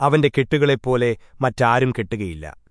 അവന്റെ കെട്ടുകളെപ്പോലെ മറ്റാരും കെട്ടുകയില്ല.